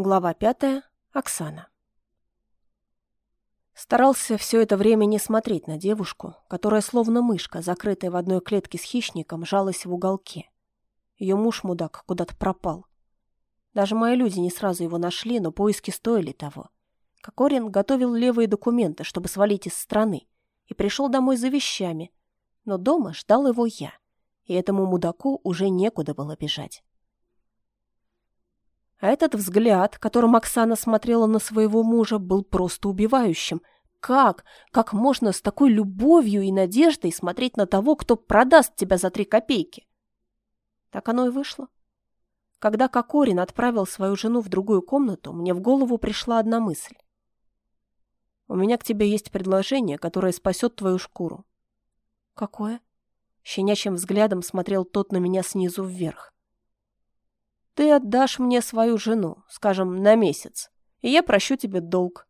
Глава пятая. Оксана. Старался все это время не смотреть на девушку, которая словно мышка, закрытая в одной клетке с хищником, жалась в уголке. Ее муж-мудак куда-то пропал. Даже мои люди не сразу его нашли, но поиски стоили того. Кокорин готовил левые документы, чтобы свалить из страны, и пришел домой за вещами, но дома ждал его я, и этому мудаку уже некуда было бежать. А этот взгляд, которым Оксана смотрела на своего мужа, был просто убивающим. Как? Как можно с такой любовью и надеждой смотреть на того, кто продаст тебя за три копейки? Так оно и вышло. Когда Кокорин отправил свою жену в другую комнату, мне в голову пришла одна мысль. «У меня к тебе есть предложение, которое спасет твою шкуру». «Какое?» Щенячьим взглядом смотрел тот на меня снизу вверх. Ты отдашь мне свою жену, скажем, на месяц, и я прощу тебе долг.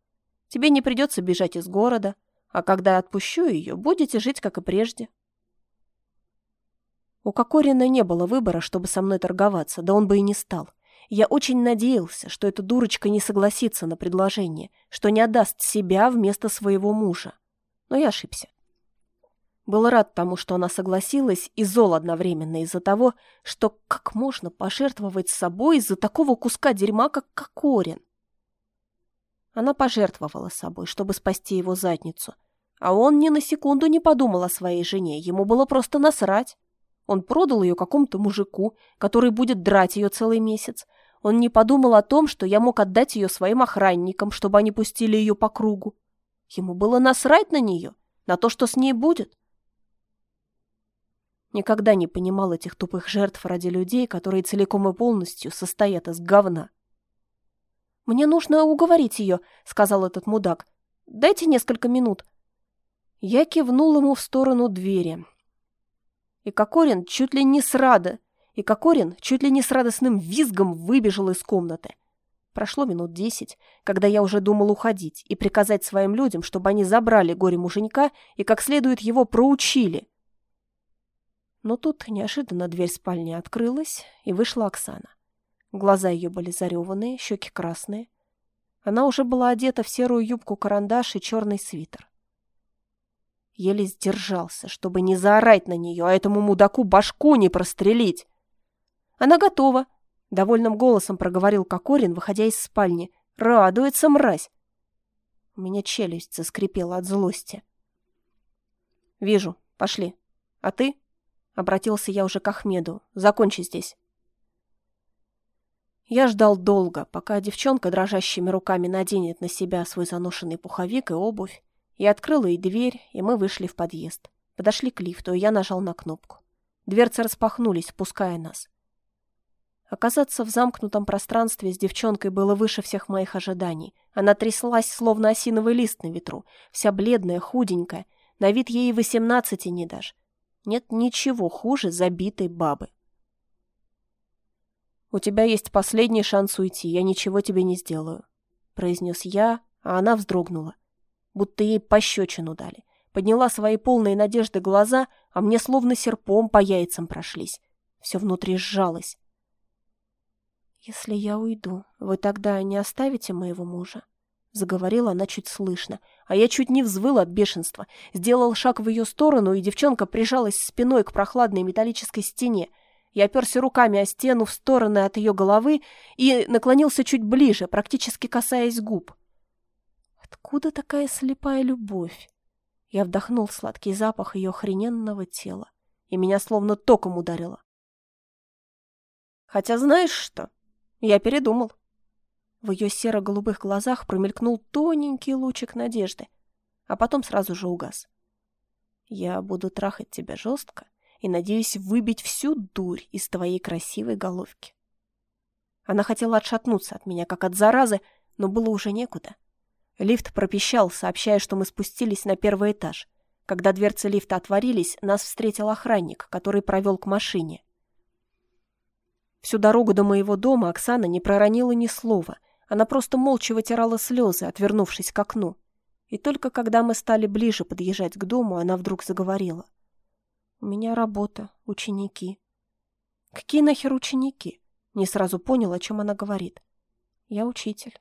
Тебе не придется бежать из города, а когда отпущу ее, будете жить, как и прежде. У Кокорина не было выбора, чтобы со мной торговаться, да он бы и не стал. Я очень надеялся, что эта дурочка не согласится на предложение, что не отдаст себя вместо своего мужа. Но я ошибся. Был рад тому, что она согласилась, и зол одновременно из-за того, что как можно пожертвовать собой из-за такого куска дерьма, как Кокорин. Она пожертвовала собой, чтобы спасти его задницу. А он ни на секунду не подумал о своей жене, ему было просто насрать. Он продал ее какому-то мужику, который будет драть ее целый месяц. Он не подумал о том, что я мог отдать ее своим охранникам, чтобы они пустили ее по кругу. Ему было насрать на нее, на то, что с ней будет. Никогда не понимал этих тупых жертв ради людей, которые целиком и полностью состоят из говна. «Мне нужно уговорить ее», — сказал этот мудак. «Дайте несколько минут». Я кивнул ему в сторону двери. И Кокорин чуть ли не с рада, и Кокорин чуть ли не с радостным визгом выбежал из комнаты. Прошло минут десять, когда я уже думал уходить и приказать своим людям, чтобы они забрали горе-муженька и как следует его проучили. Но тут неожиданно дверь спальни открылась, и вышла Оксана. Глаза ее были зареванные, щеки красные. Она уже была одета в серую юбку-карандаш и черный свитер. Еле сдержался, чтобы не заорать на нее, а этому мудаку башку не прострелить. «Она готова!» — довольным голосом проговорил Кокорин, выходя из спальни. «Радуется мразь!» У меня челюсть заскрипела от злости. «Вижу. Пошли. А ты?» Обратился я уже к Ахмеду. «Закончи здесь». Я ждал долго, пока девчонка дрожащими руками наденет на себя свой заношенный пуховик и обувь. Я открыла ей дверь, и мы вышли в подъезд. Подошли к лифту, и я нажал на кнопку. Дверцы распахнулись, впуская нас. Оказаться в замкнутом пространстве с девчонкой было выше всех моих ожиданий. Она тряслась, словно осиновый лист на ветру, вся бледная, худенькая, на вид ей восемнадцати не дашь. Нет ничего хуже забитой бабы. «У тебя есть последний шанс уйти, я ничего тебе не сделаю», — произнес я, а она вздрогнула, будто ей пощечину дали. Подняла свои полные надежды глаза, а мне словно серпом по яйцам прошлись. Все внутри сжалось. «Если я уйду, вы тогда не оставите моего мужа?» Заговорила она чуть слышно, а я чуть не взвыл от бешенства. Сделал шаг в ее сторону, и девчонка прижалась спиной к прохладной металлической стене. Я оперся руками о стену в стороны от ее головы и наклонился чуть ближе, практически касаясь губ. Откуда такая слепая любовь? Я вдохнул сладкий запах ее охрененного тела, и меня словно током ударило. Хотя знаешь что? Я передумал. В ее серо-голубых глазах промелькнул тоненький лучик надежды, а потом сразу же угас. «Я буду трахать тебя жестко и надеюсь выбить всю дурь из твоей красивой головки». Она хотела отшатнуться от меня, как от заразы, но было уже некуда. Лифт пропищал, сообщая, что мы спустились на первый этаж. Когда дверцы лифта отворились, нас встретил охранник, который провел к машине. Всю дорогу до моего дома Оксана не проронила ни слова — она просто молча вытирала слезы, отвернувшись к окну. И только когда мы стали ближе подъезжать к дому, она вдруг заговорила. «У меня работа, ученики». «Какие нахер ученики?» Не сразу понял, о чем она говорит. Я учитель.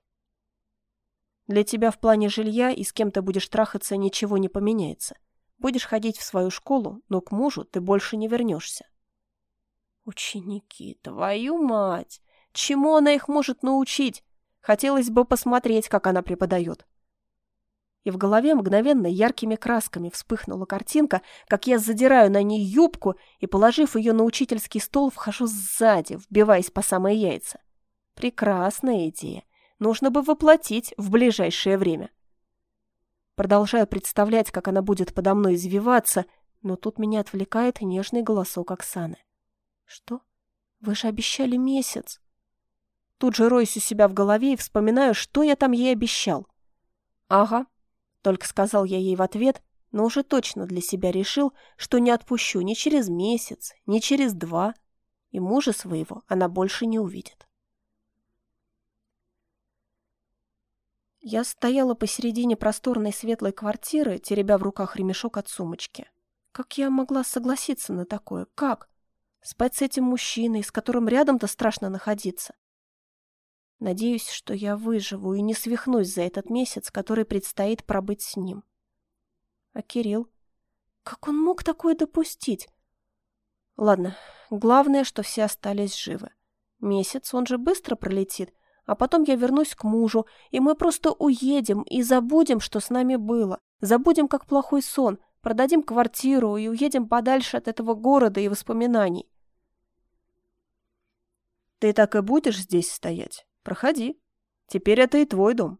Для тебя в плане жилья и с кем ты будешь трахаться ничего не поменяется. Будешь ходить в свою школу, но к мужу ты больше не вернешься. Ученики, твою мать! Чему она их может научить? Хотелось бы посмотреть, как она преподает. И в голове мгновенно яркими красками вспыхнула картинка, как я задираю на ней юбку и, положив ее на учительский стол, вхожу сзади, вбиваясь по самые яйца. Прекрасная идея нужно бы воплотить в ближайшее время. Продолжаю представлять, как она будет подо мной извиваться, но тут меня отвлекает нежный голосок Оксаны. «Что? Вы же обещали месяц!» Тут же роюсь у себя в голове и вспоминаю, что я там ей обещал. «Ага», — только сказал я ей в ответ, но уже точно для себя решил, что не отпущу ни через месяц, ни через два, и мужа своего она больше не увидит. Я стояла посередине просторной светлой квартиры, теребя в руках ремешок от сумочки. Как я могла согласиться на такое? Как? Спать с этим мужчиной, с которым рядом-то страшно находиться. Надеюсь, что я выживу и не свихнусь за этот месяц, который предстоит пробыть с ним. А Кирилл? Как он мог такое допустить? Ладно, главное, что все остались живы. Месяц, он же быстро пролетит, а потом я вернусь к мужу, и мы просто уедем и забудем, что с нами было. Забудем, как плохой сон, продадим квартиру и уедем подальше от этого города и воспоминаний. Ты так и будешь здесь стоять? Проходи. Теперь это и твой дом.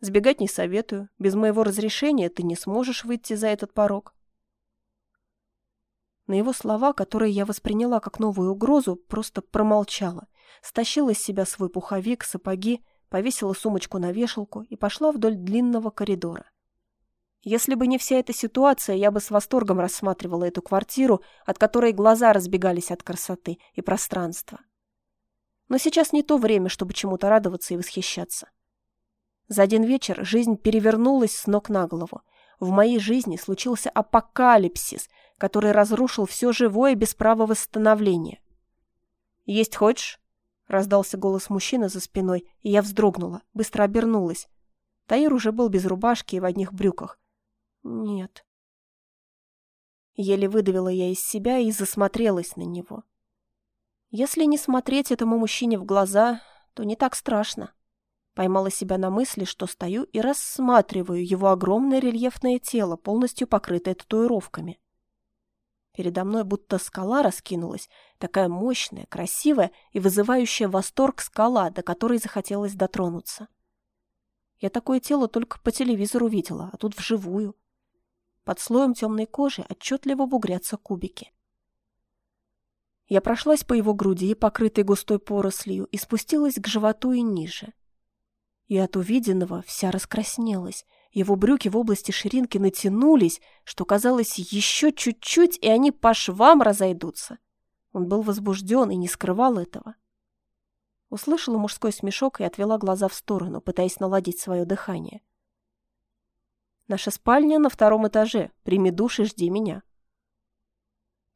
Сбегать не советую. Без моего разрешения ты не сможешь выйти за этот порог. На его слова, которые я восприняла как новую угрозу, просто промолчала – стащила из себя свой пуховик, сапоги, повесила сумочку на вешалку и пошла вдоль длинного коридора. Если бы не вся эта ситуация, я бы с восторгом рассматривала эту квартиру, от которой глаза разбегались от красоты и пространства. Но сейчас не то время, чтобы чему-то радоваться и восхищаться. За один вечер жизнь перевернулась с ног на голову. В моей жизни случился апокалипсис, который разрушил все живое без права восстановления. «Есть хочешь?» Раздался голос мужчины за спиной, и я вздрогнула, быстро обернулась. Таир уже был без рубашки и в одних брюках. «Нет». Еле выдавила я из себя и засмотрелась на него. Если не смотреть этому мужчине в глаза, то не так страшно. Поймала себя на мысли, что стою и рассматриваю его огромное рельефное тело, полностью покрытое татуировками. Передо мной будто скала раскинулась, такая мощная, красивая и вызывающая восторг скала, до которой захотелось дотронуться. Я такое тело только по телевизору видела, а тут вживую. Под слоем темной кожи отчетливо бугрятся кубики. Я прошлась по его груди, покрытой густой порослью, и спустилась к животу и ниже. И от увиденного вся раскраснелась, его брюки в области ширинки натянулись, что казалось еще чуть-чуть, и они по швам разойдутся. Он был возбужден и не скрывал этого. Услышала мужской смешок и отвела глаза в сторону, пытаясь наладить свое дыхание. «Наша спальня на втором этаже. Прими душ и жди меня».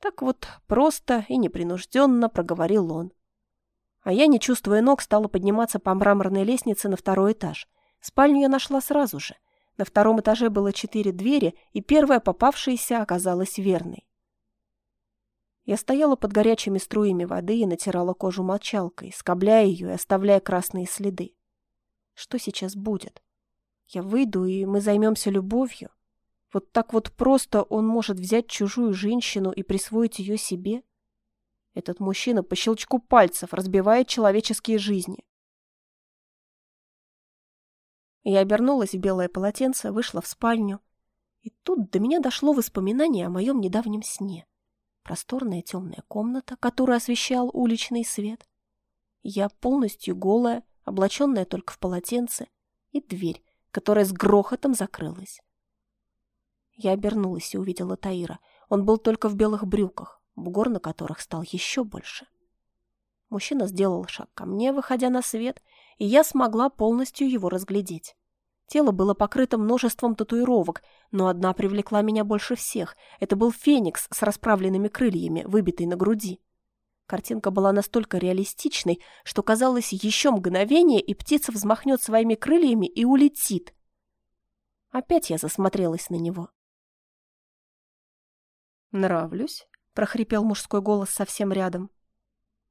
Так вот, просто и непринужденно проговорил он. А я, не чувствуя ног, стала подниматься по мраморной лестнице на второй этаж. Спальню я нашла сразу же — на втором этаже было четыре двери, и первая попавшаяся оказалась верной. Я стояла под горячими струями воды и натирала кожу мочалкой, скобляя ее и оставляя красные следы. Что сейчас будет? Я выйду, и мы займемся любовью? Вот так вот просто он может взять чужую женщину и присвоить ее себе? Этот мужчина по щелчку пальцев разбивает человеческие жизни. Я обернулась в белое полотенце, вышла в спальню. И тут до меня дошло воспоминание о моем недавнем сне. Просторная темная комната, которую освещал уличный свет. Я полностью голая, облаченная только в полотенце, и дверь, которая с грохотом закрылась. Я обернулась и увидела Таира. Он был только в белых брюках, бугор на которых стал еще больше. Мужчина сделал шаг ко мне, выходя на свет, и я смогла полностью его разглядеть. Тело было покрыто множеством татуировок, но одна привлекла меня больше всех. Это был феникс с расправленными крыльями, выбитый на груди. Картинка была настолько реалистичной, что казалось еще мгновение, и птица взмахнет своими крыльями и улетит. Опять я засмотрелась на него. «Нравлюсь?» — прохрипел мужской голос совсем рядом.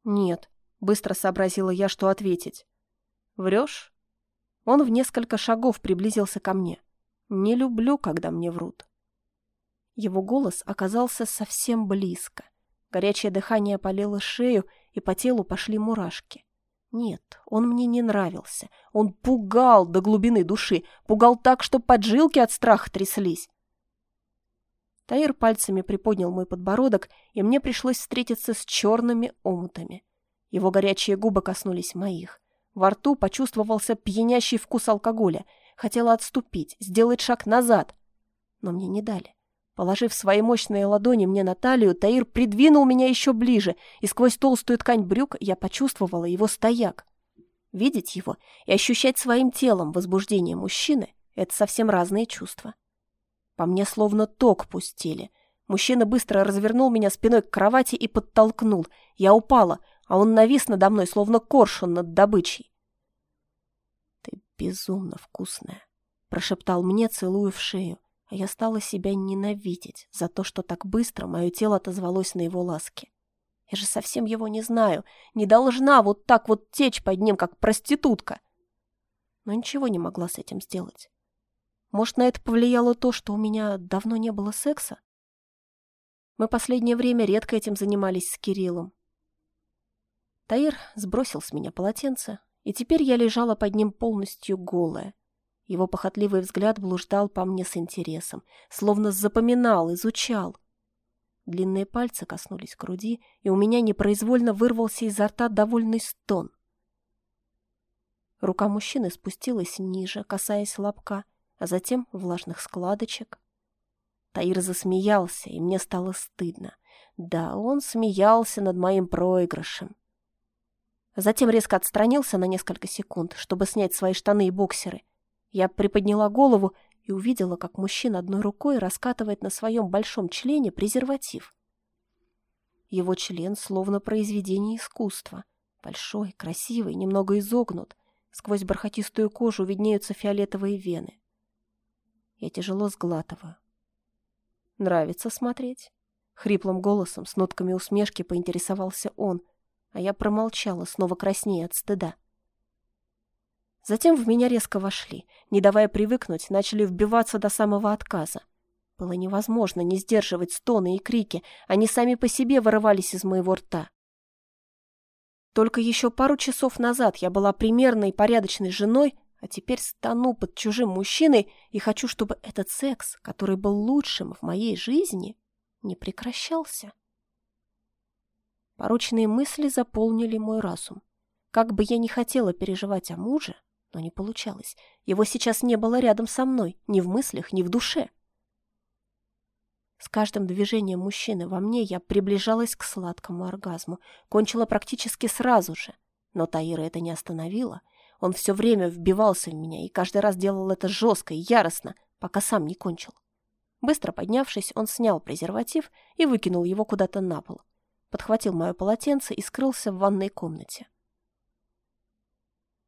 «Нет», — быстро сообразила я, что ответить. «Врешь?» Он в несколько шагов приблизился ко мне. «Не люблю, когда мне врут». Его голос оказался совсем близко. Горячее дыхание опалило шею, и по телу пошли мурашки. Нет, он мне не нравился. Он пугал до глубины души, пугал так, что поджилки от страха тряслись. Таир пальцами приподнял мой подбородок, и мне пришлось встретиться с черными омутами. Его горячие губы коснулись моих. Во рту почувствовался пьянящий вкус алкоголя. Хотела отступить, сделать шаг назад. Но мне не дали. Положив свои мощные ладони мне на талию, Таир придвинул меня еще ближе, и сквозь толстую ткань брюк я почувствовала его стояк. Видеть его и ощущать своим телом возбуждение мужчины — это совсем разные чувства. По мне словно ток пустили. Мужчина быстро развернул меня спиной к кровати и подтолкнул. Я упала, а он навис надо мной, словно коршун над добычей. «Ты безумно вкусная», — прошептал мне, целуя в шею а я стала себя ненавидеть за то, что так быстро мое тело отозвалось на его ласки. Я же совсем его не знаю, не должна вот так вот течь под ним, как проститутка. Но ничего не могла с этим сделать. Может, на это повлияло то, что у меня давно не было секса? Мы последнее время редко этим занимались с Кириллом. Таир сбросил с меня полотенце, и теперь я лежала под ним полностью голая, его похотливый взгляд блуждал по мне с интересом, словно запоминал, изучал. Длинные пальцы коснулись груди, и у меня непроизвольно вырвался изо рта довольный стон. Рука мужчины спустилась ниже, касаясь лобка, а затем влажных складочек. Таир засмеялся, и мне стало стыдно. Да, он смеялся над моим проигрышем. Затем резко отстранился на несколько секунд, чтобы снять свои штаны и боксеры, я приподняла голову и увидела, как мужчина одной рукой раскатывает на своем большом члене презерватив. Его член словно произведение искусства. Большой, красивый, немного изогнут. Сквозь бархатистую кожу виднеются фиолетовые вены. Я тяжело сглатываю. «Нравится смотреть?» Хриплым голосом, с нотками усмешки поинтересовался он, а я промолчала, снова краснея от стыда. Затем в меня резко вошли, не давая привыкнуть, начали вбиваться до самого отказа. Было невозможно не сдерживать стоны и крики, они сами по себе вырывались из моего рта. Только еще пару часов назад я была примерной и порядочной женой, а теперь стану под чужим мужчиной и хочу, чтобы этот секс, который был лучшим в моей жизни, не прекращался. Порочные мысли заполнили мой разум. Как бы я ни хотела переживать о муже, но не получалось. Его сейчас не было рядом со мной, ни в мыслях, ни в душе. С каждым движением мужчины во мне я приближалась к сладкому оргазму, кончила практически сразу же. Но Таира это не остановило. Он все время вбивался в меня и каждый раз делал это жестко и яростно, пока сам не кончил. Быстро поднявшись, он снял презерватив и выкинул его куда-то на пол. Подхватил мое полотенце и скрылся в ванной комнате.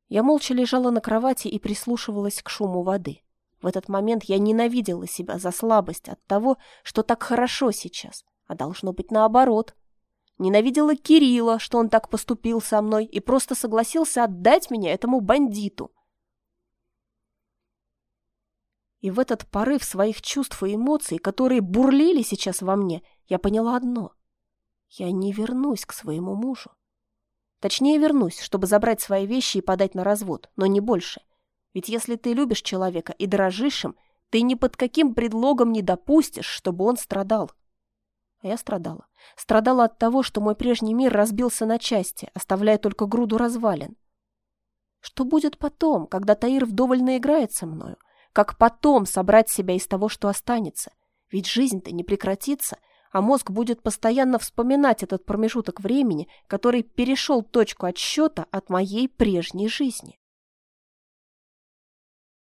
Я молча лежала на кровати и прислушивалась к шуму воды. В этот момент я ненавидела себя за слабость от того, что так хорошо сейчас, а должно быть наоборот. Ненавидела Кирилла, что он так поступил со мной и просто согласился отдать меня этому бандиту. И в этот порыв своих чувств и эмоций, которые бурлили сейчас во мне, я поняла одно. Я не вернусь к своему мужу. Точнее, вернусь, чтобы забрать свои вещи и подать на развод, но не больше. Ведь если ты любишь человека и дорожишь им, ты ни под каким предлогом не допустишь, чтобы он страдал. А я страдала. Страдала от того, что мой прежний мир разбился на части, оставляя только груду развалин. Что будет потом, когда Таир вдоволь наиграется мною? Как потом собрать себя из того, что останется? Ведь жизнь-то не прекратится — а мозг будет постоянно вспоминать этот промежуток времени, который перешел точку отсчета от моей прежней жизни.